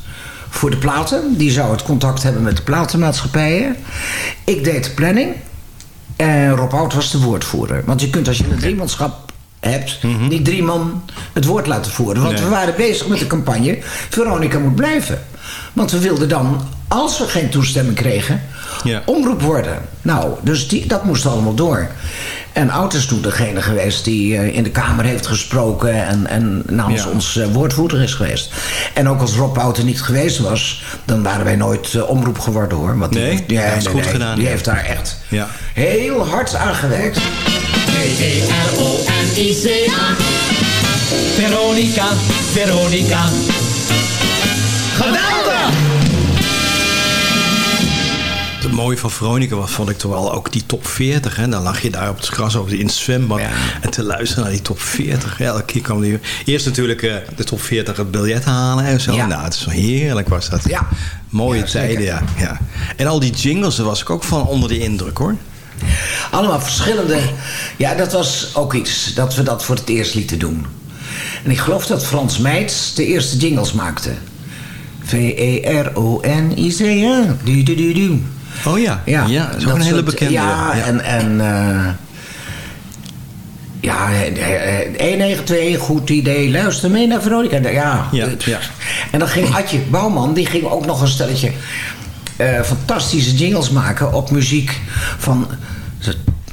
voor de platen. Die zou het contact hebben met de platenmaatschappijen. Ik deed de planning. En Rob Hout was de woordvoerder. Want je kunt als je een driemanschap hebt... niet drie man het woord laten voeren. Want Nee. we waren bezig met de campagne... Veronica moet blijven. Want we wilden dan, als we geen toestemming kregen... Ja. omroep worden. Nou, dus die, dat moest allemaal door. En Oud is toen degene geweest die eh, in de Kamer heeft gesproken... en, en namens Ja. ons eh, woordvoerder is geweest. En ook als Rob Oud er niet geweest was... dan waren wij nooit eh, omroep geworden, hoor. Want die Nee? heeft, ja, Dat is goed gedaan, Die heeft daar echt Ja. heel hard aan gewerkt. V-E-R-O-N-I-C-A. Veronica, Veronica. Geweldig! Het mooie van Veronica was, vond ik toch wel ook die top 40. Hè? Dan lag je daar op het gras over in het zwembad. En te luisteren naar die top 40. Ja, elke keer kwam die... Eerst natuurlijk eh, de top 40 het biljet halen en zo. Ja. Nou, het is wel heerlijk was dat. Ja. Mooie Ja, tijden, ja. ja. En al die jingles, daar was ik ook van onder de indruk, hoor. Allemaal verschillende... Ja, dat was ook iets dat we dat voor het eerst lieten doen. En ik geloof dat Frans Meijts de eerste jingles maakte. V-E-R-O-N-I-C-A. Du, du, du, du. Oh ja, Ja, ja dat is ook een hele bekende. Ja, ja. en... en eh, ja, eh, eh, 192, goed idee. Luister mee naar Veronica. Ja, Ja, ja. En dan ging Adje Bouwman, die ging ook nog een stelletje eh, fantastische jingles maken op muziek van...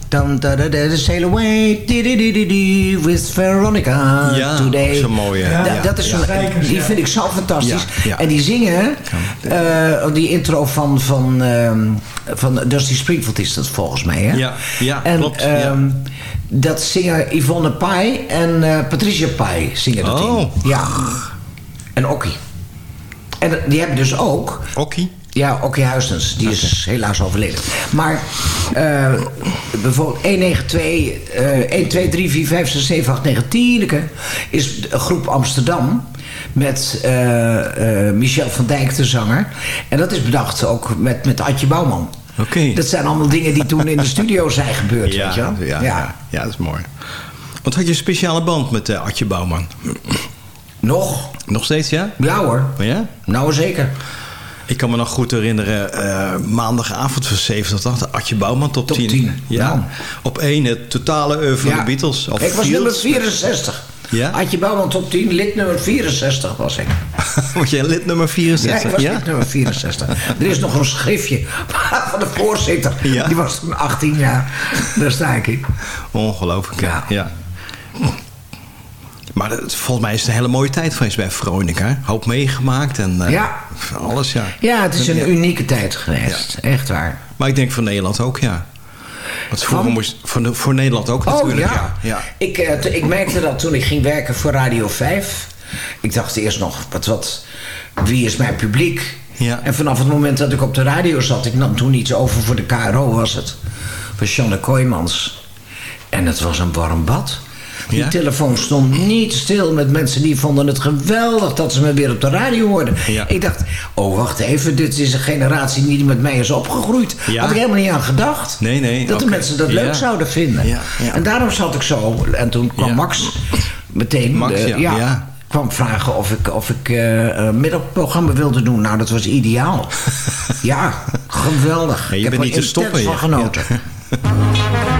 Dan da da da sail away di, di, di, di, di, with Veronica Ja, today. zo'n mooie. Da- Ja, dat is zo'n- die vind ik zo fantastisch. En die zingen, eh, die intro van, van, ehm, van Dusty Springfield is dat volgens mij. Hè? Ja, ja, en, klopt, ehm, Dat zingen Yvonne Pai en eh, Patricia Pai zingen dat Oh. in. Ja. En Okkie. En die hebben dus ook... Okkie? Ja, Okkie Huisens. Die is helaas overleden. Maar eh, bijvoorbeeld 192, eh 1, 2, 3, 4, 5, 6, 7, 8, 9, 10 is een groep Amsterdam met eh, Michel van Dijk, de zanger. En dat is bedacht ook met, met Adje Bouwman. Oké. Dat zijn allemaal dingen die toen in de studio zijn gebeurd, Ja, weet je wel? ja, ja. ja, dat is mooi. Want had je een speciale band met uh, Adje Bouwman? Nog? Nog steeds, ja? Ja hoor. Ja? Nou zeker. Ik kan me nog goed herinneren, eh, maandagavond van 78, Adje Bouwman top, Top 10. 10, Ja. nou. Op één het totale oeuvre van Ja. de Beatles. Of ik was nummer 64. Ja? Adje Bouwman top 10, lid nummer 64 was ik. Word jij lid nummer 64? Ja, ik was lid nummer 64. Er is nog een schriftje van de voorzitter. Ja? Die was toen 18 jaar. Daar sta ik in. Ongelooflijk, ja. ja. Maar het- volgens mij is het een hele mooie tijd geweest bij Veronica. Hoop meegemaakt en eh, Ja. alles, ja. Ja, het is Ja. een unieke tijd geweest. Echt waar. Maar ik denk voor Nederland ook, ja. Want vroeger moest voor, de- voor Nederland ook Oh natuurlijk. ja. ja. ja. Ik, eh, ik merkte dat toen ik ging werken voor Radio 5. Ik dacht eerst nog, wat, wat, wie is mijn publiek? Ja. En vanaf het moment dat ik op de radio zat, ik nam toen iets over voor de KRO was het. Van Janne Kooijmans. En het was een warm bad. Die Ja? telefoon stond niet stil met mensen die vonden het geweldig dat ze me weer op de radio hoorden. Ja. Ik dacht, oh wacht even, dit is een generatie die met mij is opgegroeid. Ja. Had ik helemaal niet aan gedacht. Nee, nee, Dat de mensen dat leuk zouden vinden. En daarom zat ik zo. En toen kwam. Max meteen. Max, eh, ja, kwam vragen of ik, of ik een middagprogramma wilde doen. Nou, dat was ideaal. ja, geweldig. Ja, je ik heb bent er niet te stoppen, van genoten.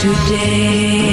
today.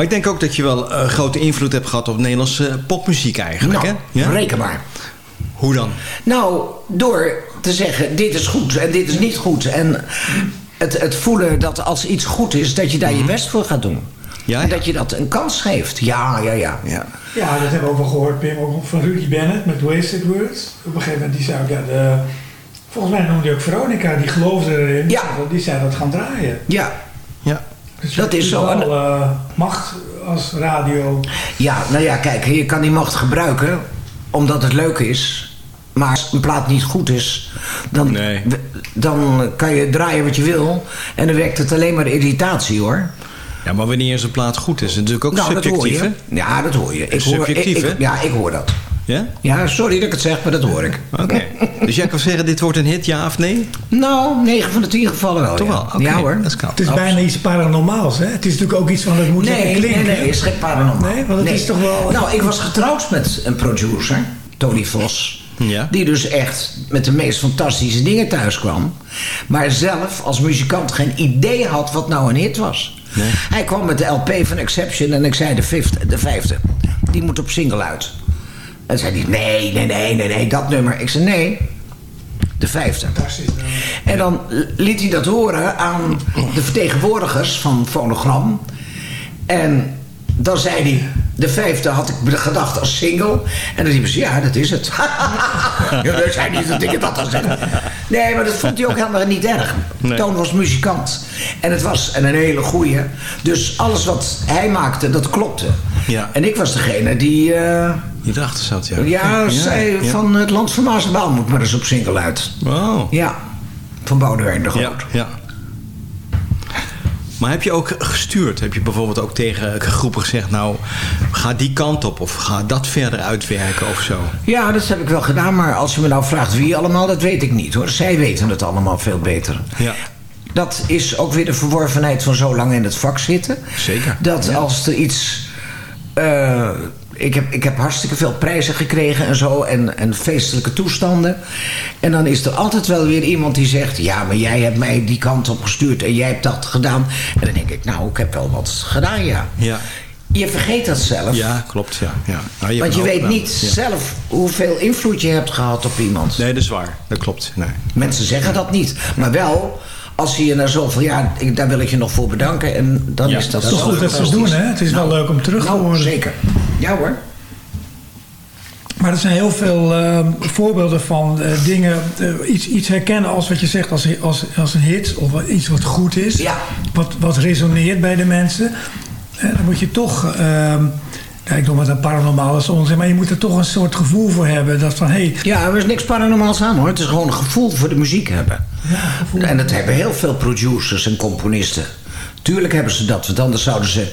Maar ik denk ook dat je wel eh, grote invloed hebt gehad op Nederlandse eh, popmuziek eigenlijk. Nou, hè? reken maar. Hoe dan? Nou, door te zeggen, dit is goed en dit is niet goed. En het, het voelen dat als iets goed is, dat je daar je best voor gaat doen. Mhm. Ja, En dat je dat een kans geeft. Ja, ja, ja. ja. Ja, dat hebben we ook wel gehoord, Pim, ook van Rudy Bennett met Wasted Words. Op een gegeven moment, die zei ook, ja, de, volgens mij noemde hij ook Veronica, die geloofde erin. Ja. Die zei dat gaan draaien. Ja. Dat Dus je is zo. wel eh, macht als radio. Ja, nou ja, kijk, je kan die macht gebruiken omdat het leuk is. Maar als een plaat niet goed is, dan, dan kan je draaien wat je wil. En dan werkt het alleen maar irritatie hoor. Ja, maar wanneer is een plaat goed is, is natuurlijk ook Nou, dat subjectief, hoor hè? je. Ja, dat hoor je. Ik hoor, subjectief, ik- hè? ik- Ja, ik hoor dat. Ja? Ja, sorry dat ik het zeg, maar dat hoor ik. Oké. dus jij kan zeggen, dit wordt een hit, ja of nee? Nou, 9 van de 10 gevallen wel. Toch ja. wel? Oké, Ja hoor. dat. Het is bijna iets paranormaals, hè? Het is natuurlijk ook iets van, het moet Nee, lekker nee, klinken. nee, is geen paranormaal. Nee, want het Nee. is toch wel... Nou, ik was getrouwd met een producer, Tony Vos. Ja. Die dus echt met de meest fantastische dingen thuis kwam. Maar zelf als muzikant geen idee had wat nou een hit was. Hij kwam met de LP van Exception en ik zei de, fifth, de vijfde. Die moet op single uit. En zei hij, nee, nee, nee, nee, nee, dat nummer. Ik zei, nee, de vijfde. En dan liet hij dat horen aan de vertegenwoordigers van Fonogram. En dan zei hij, De vijfde had ik gedacht als single. En dan riepen ze, ja, dat is het. ja, dat zei niet dat ik het had al zeggen. Nee, maar dat vond hij ook helemaal niet erg. Nee. Toon was muzikant. En het was en een hele goeie. Dus alles wat hij maakte, dat klopte. Ja. En ik was degene die... eh, Die erachter zat, ja. ja, zei ja. van het land van Maas en Waal moet maar eens op single uit. Wow. Ja, van Boudewijn de Groot. Ja, ja. Maar heb je ook gestuurd? Heb je bijvoorbeeld ook tegen groepen gezegd... nou, ga die kant op of ga dat verder uitwerken of zo? Ja, dat heb ik wel gedaan. Maar als je me nou vraagt wie allemaal, dat weet ik niet hoor. Zij weten het allemaal veel beter. Ja. Dat is ook weer de verworvenheid van zo lang in het vak zitten. Zeker. Dat als er iets... eh, ik, heb, ik heb hartstikke veel prijzen gekregen en zo. En, en feestelijke toestanden. En dan is er altijd wel weer iemand die zegt... Ja, maar jij hebt mij die kant op gestuurd en jij hebt dat gedaan. En dan denk ik, nou, ik heb wel wat gedaan, ja. Ja, Je vergeet dat zelf. ja klopt, ja. ja. Nou, hebt Want je weet gedaan. niet Ja. zelf hoeveel invloed je hebt gehad op iemand. Nee, dat is waar. Dat klopt. Nee. Mensen zeggen dat niet. Maar wel, als ze je na zoveel jaar... ik- daar wil ik je nog voor bedanken. En dan Ja, is dat is toch goed dat ze het doen, hè? Het is wel leuk om terug te Nou, horen. zeker. Ja hoor. Maar er zijn heel veel eh, voorbeelden van eh, dingen, eh, iets, iets herkennen als wat je zegt als, als, als een hit of iets wat goed is, Ja. wat, wat resoneert bij de mensen. Eh, dan moet je toch, ehm ja, ik noem het een paranormale onzin, maar je moet er toch een soort gevoel voor hebben. Dat van, hey, Ja, er is niks paranormaals aan hoor. Het is gewoon een gevoel voor de muziek hebben. En dat hebben heel veel producers en componisten. Tuurlijk hebben ze dat, want anders zouden ze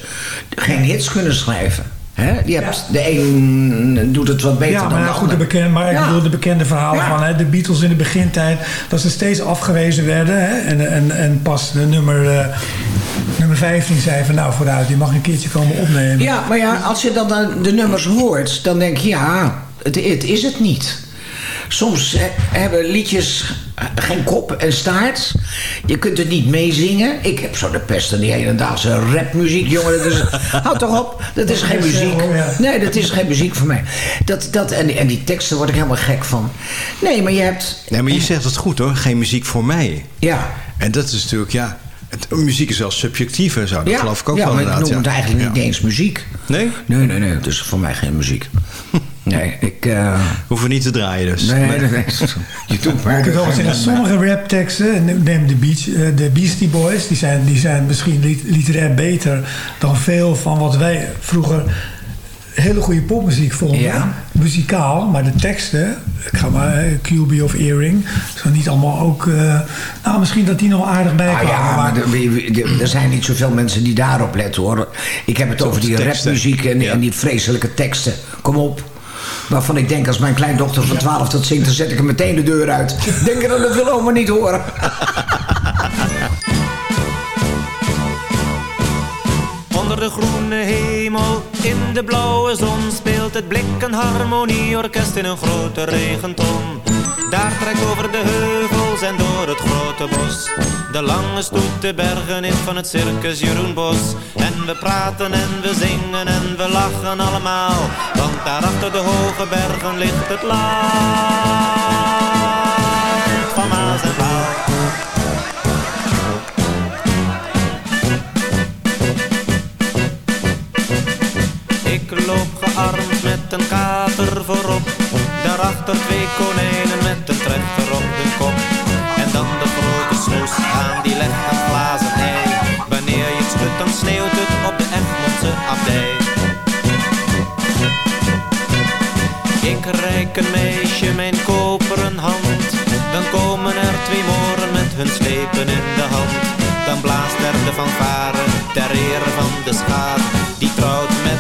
geen hits kunnen schrijven. Hè? Je hebt, De een doet het wat beter ja, dan maar de ja, goed, de bekende, maar ik Ja. bedoel de bekende verhalen Ja. van hè, de Beatles in de begintijd, dat ze steeds afgewezen werden. Hè, en, en, en pas de nummer, eh, nummer 15 zei van nou vooruit, die mag een keertje komen opnemen. Ja, maar ja, als je dan de- de nummers hoort, dan denk je, ja, het, het is het niet. Soms he- hebben liedjes geen kop en staart. Je kunt het niet meezingen. Ik heb zo de pest aan die hedendaagse rapmuziek, jongen. Dat is, houd toch op, dat is geen muziek. Nee, dat is geen muziek voor mij. Dat, dat, en, die- en die teksten word ik helemaal gek van. Nee, maar je hebt... Nee, maar je zegt het goed hoor. Geen muziek voor mij. Ja. En dat is natuurlijk, ja... Het, muziek is wel subjectief en zo. Dat ja, geloof ik ook ja, wel maar ik inderdaad. noem het ja. eigenlijk Ja. niet eens muziek. Nee? Nee, nee, nee. Het is voor mij geen muziek. Nee, ik... eh, Hoeven niet te draaien dus. Nee, nee, nee. Je doet maar. Ik wel sommige rapteksten, neem de, Beach, eh, de Beastie Boys, die zijn, die zijn misschien lit- literair beter dan veel van wat wij vroeger hele goede popmuziek vonden. Ja. Muzikaal, maar de teksten, ik ga maar QB of Earring, zo niet allemaal ook. eh, nou, misschien dat die nog aardig bij Ah kwamen. ja, maar er, zijn niet zoveel mensen die daarop letten hoor. Ik heb het over die rapmuziek en, Ja. en die vreselijke teksten. Kom op. Waarvan ik denk, als mijn kleindochter van 12 dat zingt, dan zet ik hem meteen de deur uit. Denk je dat dat wil oma niet horen? Onder de groene in de blauwe zon speelt het blik een harmonieorkest in een grote regenton. Daar trekt over de heuvels en door het grote bos de lange stoet bergen in van het circus Jeroen Bos. En we praten en we zingen en we lachen allemaal, want daar achter de hoge bergen ligt het land Ik loop gearmd met een kater voorop. Daarachter twee konijnen met een trechter op hun kop. En dan de grote snoes aan die legt een glazen ei. Wanneer je het schudt dan sneeuwt het op de Egmondse abdij. Ik reik een meisje mijn koperen hand. Dan komen er twee moren met hun slepen in de hand. Dan blaast er de fanfare ter ere van de schaar.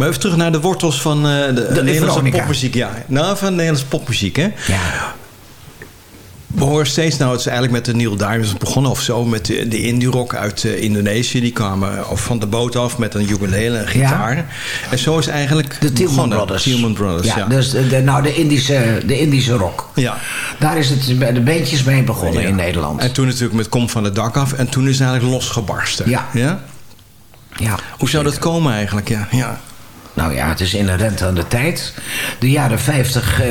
Maar even terug naar de wortels van eh, de, Nederlandse Veronica. popmuziek. Ja. Nou, van Nederlandse popmuziek, hè? Ja. We horen steeds, nou, het is eigenlijk met de Neil Diamonds begonnen of zo, met de, de indie rock uit eh, Indonesië. Die kwamen of van de boot af met een ukulele en gitaar. En zo is eigenlijk De Tillman. Brothers. Tillman Brothers, ja. ja, dus de, de- nou, de Indische, de Indische rock. Ja. Daar is het de bandjes mee begonnen Ja. in Nederland. En toen natuurlijk met Kom van het dak af. En toen is het eigenlijk losgebarsten. Ja. ja? Ja, Hoe zou dat komen eigenlijk? Ja. ja. Nou ja, het is inherent aan de tijd. De jaren 50, eh,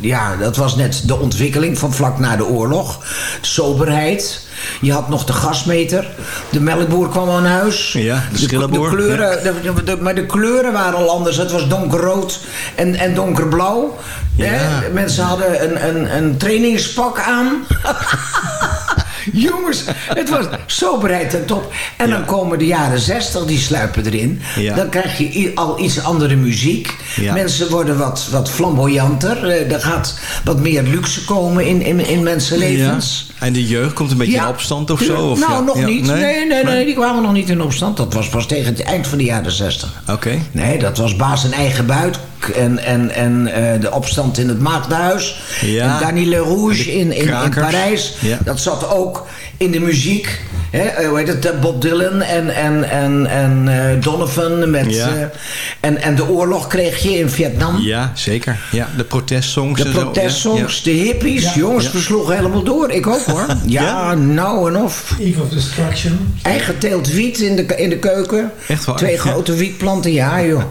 ja, dat was net de ontwikkeling van vlak na de oorlog. Soberheid. Je had nog de gasmeter. De melkboer kwam aan huis. Ja, de De, kleuren, de- de- de- maar de kleuren waren al anders. Het was donkerrood en, en donkerblauw. Hè? Mensen hadden een, een, een trainingspak aan. Jongens, het was soberheid ten top. En dan komen de jaren 60, die sluipen erin. Ja. Dan krijg je al iets andere muziek. Ja. Mensen worden wat, wat flamboyanter. Eh, er gaat wat meer luxe komen in, in, in mensenlevens. En de jeugd komt een beetje in opstand of zo? Of nou, ja? nog Ja, niet. Nee? Nee, nee, die kwamen nog niet in opstand. Dat was pas tegen het eind van de jaren 60. Oké. Nee, dat was baas en eigen buit. En, en, en eh, de opstand in het Maagdenhuis. Ja. En Dany Le Rouge in, in, in. Parijs. Ja. Dat zat ook in de muziek. Hè, eh, hoe heet het? Bob Dylan en, en, en, en eh, Donovan. Met, Ja. eh, en, en de oorlog kreeg je in Vietnam. Ja, zeker. Ja, de protestsongs De en zo. protestsongs, Ja, de hippies. Ja. Jongens, Ja. we sloegen helemaal door. Ik ook hoor. Ja, nou en of. Eve of Destruction. Eigen teelt wiet in de, in de keuken. Echt waar? Twee Ja. grote wietplanten, ja joh.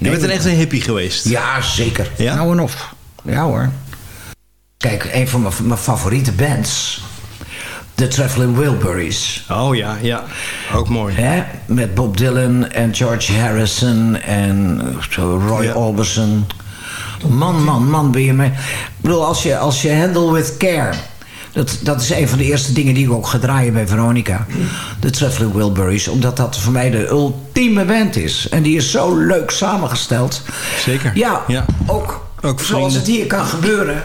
Je bent een echt een hippie geweest. Ja, zeker. Ja? Nou en of. Ja hoor. Kijk, een van mijn favoriete bands. The Traveling Wilburys. Oh ja, ja. Ook mooi. Hè? Met Bob Dylan en George Harrison en zo Roy Ja. Orbison. Man, man, man, ben je mee. Ik bedoel, als je, als je Handle With Care... Dat, dat is een van de eerste dingen die ik ook ga draaien bij Veronica. De Traveling Wilburys. Omdat dat voor mij de ultieme band is. En die is zo leuk samengesteld. Zeker. Ja, Ja. ook, Ook zoals het hier kan gebeuren.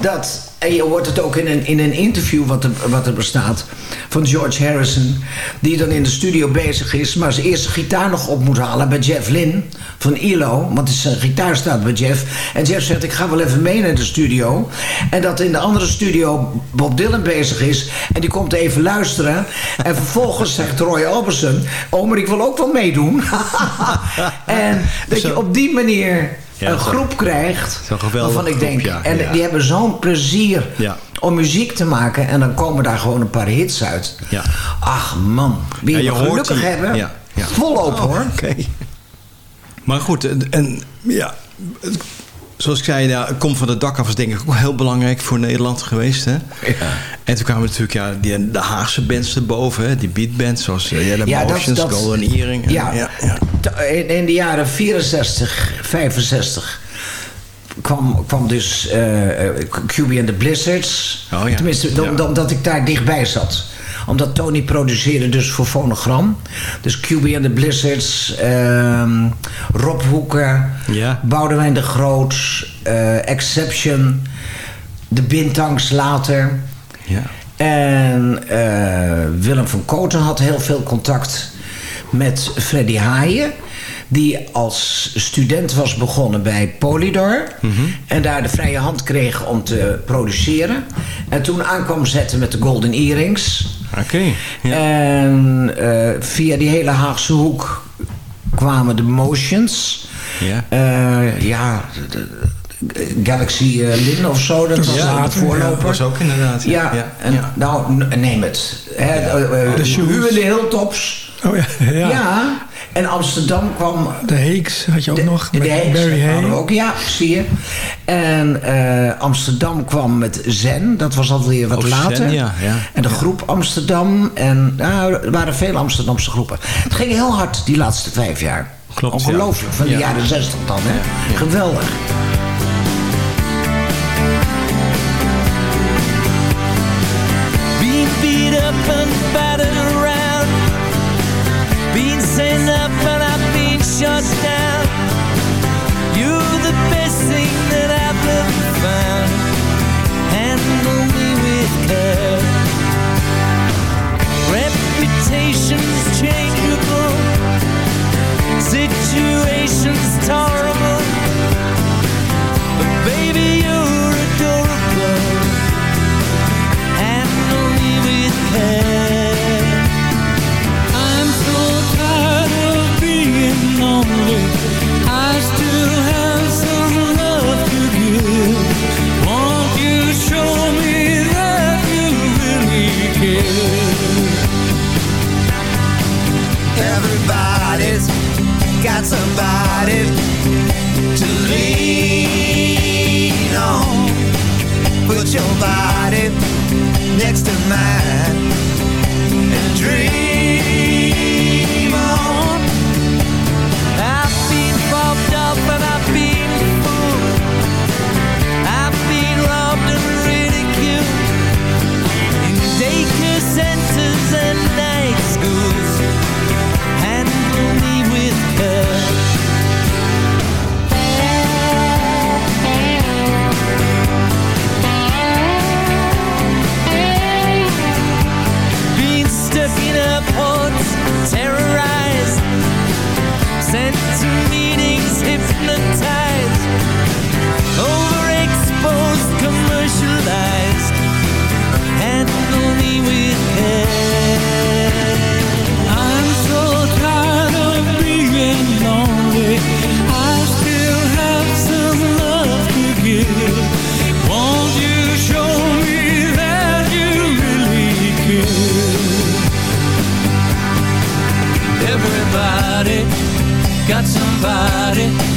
Dat, en je hoort het ook in een, in een interview wat er, wat er bestaat. Van George Harrison. Die dan in de studio bezig is. Maar zijn eerste gitaar nog op moet halen bij Jeff Lynne. Van ILO. Want zijn gitaar staat bij Jeff. En Jeff zegt ik ga wel even mee naar de studio. En dat in de andere studio Bob Dylan bezig is. En die komt even luisteren. En vervolgens zegt Roy Orbison. Oh maar ik wil ook wel meedoen. en dat je op die manier een zo- groep krijgt. waarvan ik groep, denk. ja, en ja. die hebben zo'n plezier Ja. om muziek te maken. En dan komen daar gewoon een paar hits uit. Ja. Ach man, wie Ja, je, je hoort gelukkig die- hebben. ja, ja. Volop Oh, hoor. Oké. Maar goed, en, en ja, zoals ik zei, ja, Kom van het dak af is denk ik ook heel belangrijk voor Nederland geweest. Hè? En toen kwamen natuurlijk ja, die, de Haagse bands erboven, hè? die beatbands zoals uh, Yellow Ja, Motions, dat- Golden Earring. en- Ja, ja, ja. In, in de jaren 64, 65 kwam, kwam dus eh eh, QB and the Blizzards. Oh ja. Tenminste, dan, Ja. dan dat ik daar dichtbij zat. Omdat Tony produceerde dus voor Phonogram. Dus QB and the Blizzards, ehm, Rob Hoeken, Ja. Boudewijn de Groot, eh, Exception, de Bintangs later. Ja. En eh, Willem van Koten had heel veel contact met Freddy Haaien. Die als student was begonnen bij Polydor. En daar de vrije hand kreeg om te produceren. En toen aankwam zetten met de Golden Earrings. Oké. En eh, via die hele Haagse hoek kwamen de Motions. Ja. Eh, ja, de- de- Galaxy eh, Lin of zo, dat was Ja, de voorloper. was ook inderdaad. Ja, ja. en, nou, neem het. Hè, De de Hilltops. Oh ja, ja. Ja. En Amsterdam kwam... De Heeks had je ook nog. De met Heeks Barry hadden we Hay. ook, ja, zie je. En eh, Amsterdam kwam met Zen, dat was alweer wat Oh, Zen, later. ja, ja. En de groep Amsterdam. En nou, er waren veel Amsterdamse groepen. Het ging heel hard die laatste vijf jaar. Klopt, Ongelooflijk, ja. van de Ja. jaren zestig dan. Hè? Geweldig. Everybody's got somebody to lean on. Put your body next to mine got somebody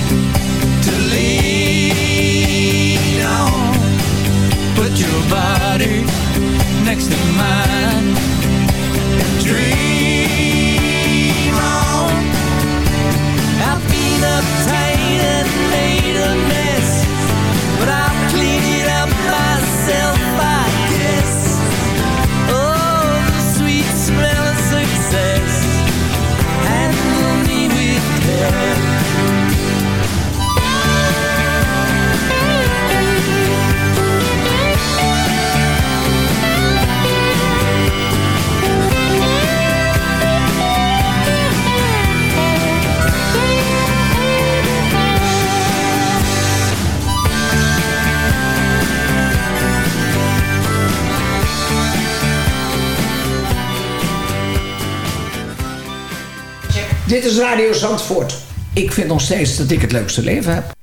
Dit is Radio Zandvoort. Ik vind nog steeds dat ik het leukste leven heb.